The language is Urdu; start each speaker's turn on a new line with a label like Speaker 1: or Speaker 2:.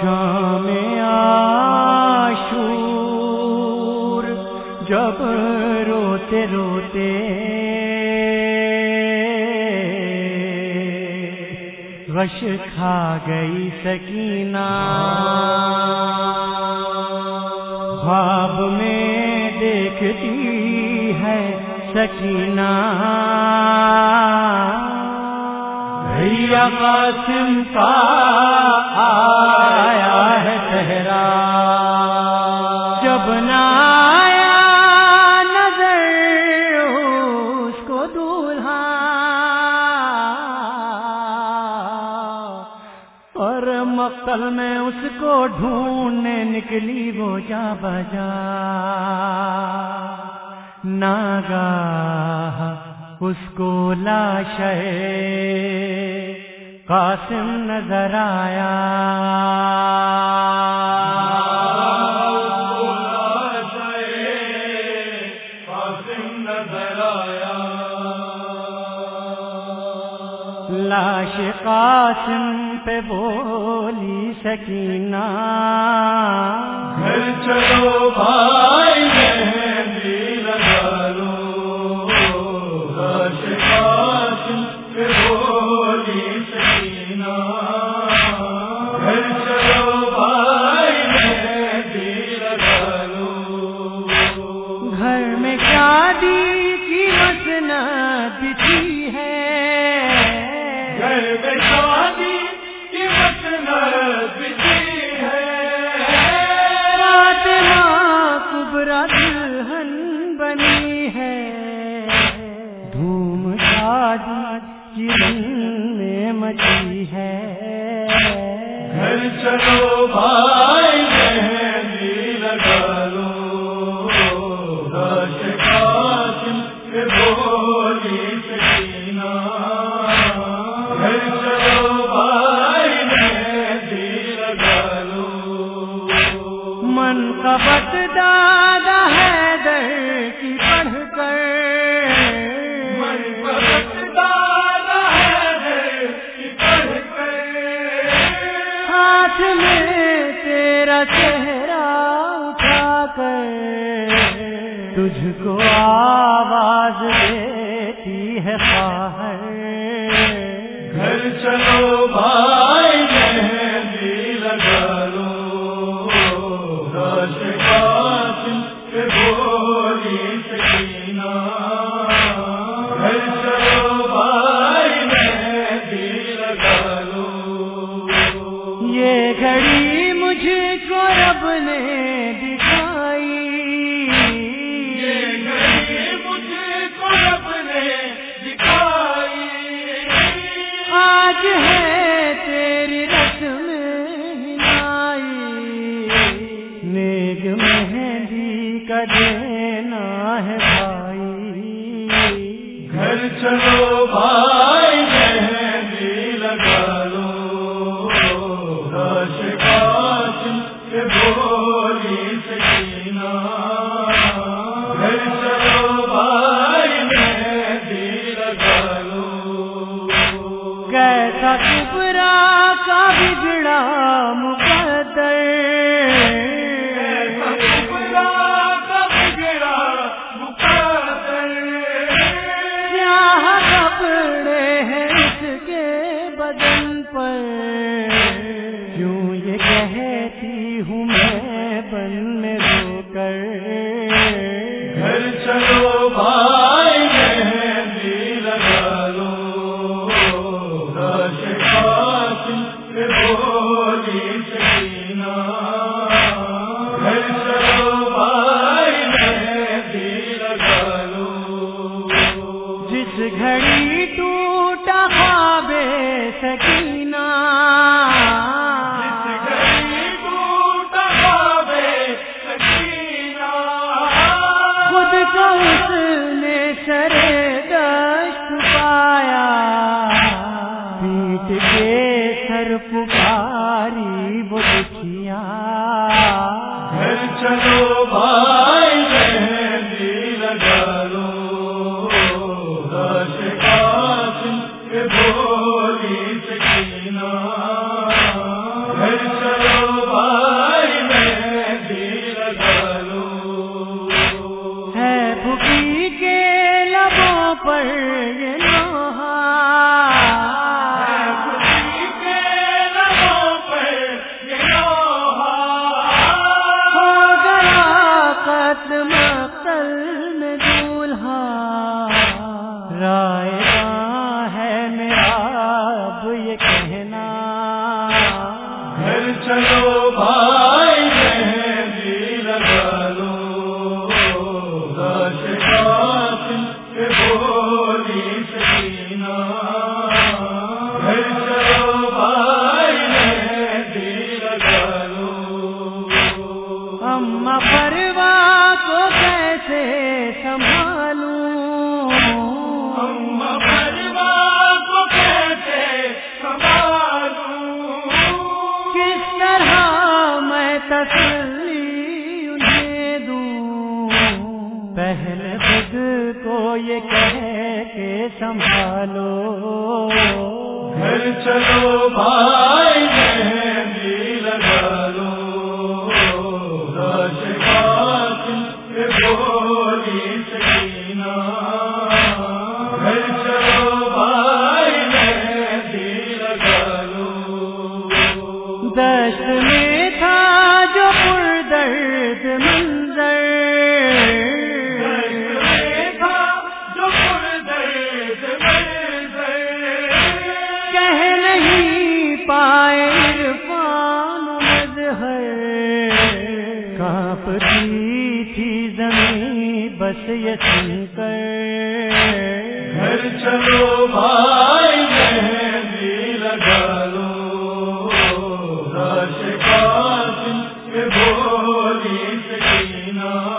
Speaker 1: شام آشور جب روتے روتے وش کھا گئی سکینہ۔ خواب میں دیکھتی ہے سکینہ۔ قاسم کا اور مقتل میں اس کو ڈھونڈنے نکلی وہ جا بجا؟ ناگا اس کو لاش قاسم نظر آیا۔ لاش قاسم پہ بولی سکینہ۔
Speaker 2: گھر چلو بھائی
Speaker 1: جن مچی ہے۔
Speaker 2: گھر چلو بھائی
Speaker 1: تجھ کو آواز دیتی ہے خواہر
Speaker 2: گھر چلو بھائی تیج مہندی
Speaker 1: کا دینا ہے بھائی۔
Speaker 2: گھر چلو بھائی۔ گھر
Speaker 1: پکاری وہ دکھیا
Speaker 2: گھر چلو یہ کہنا۔ چلو۔
Speaker 1: پہلے خود کو یہ کہہ کے سنبھالو۔
Speaker 2: گھر چلو بھائی
Speaker 1: تھی زمین بس یہ سن کر۔
Speaker 2: گھر چلو بھائی مہندی لگا لو۔ راش نام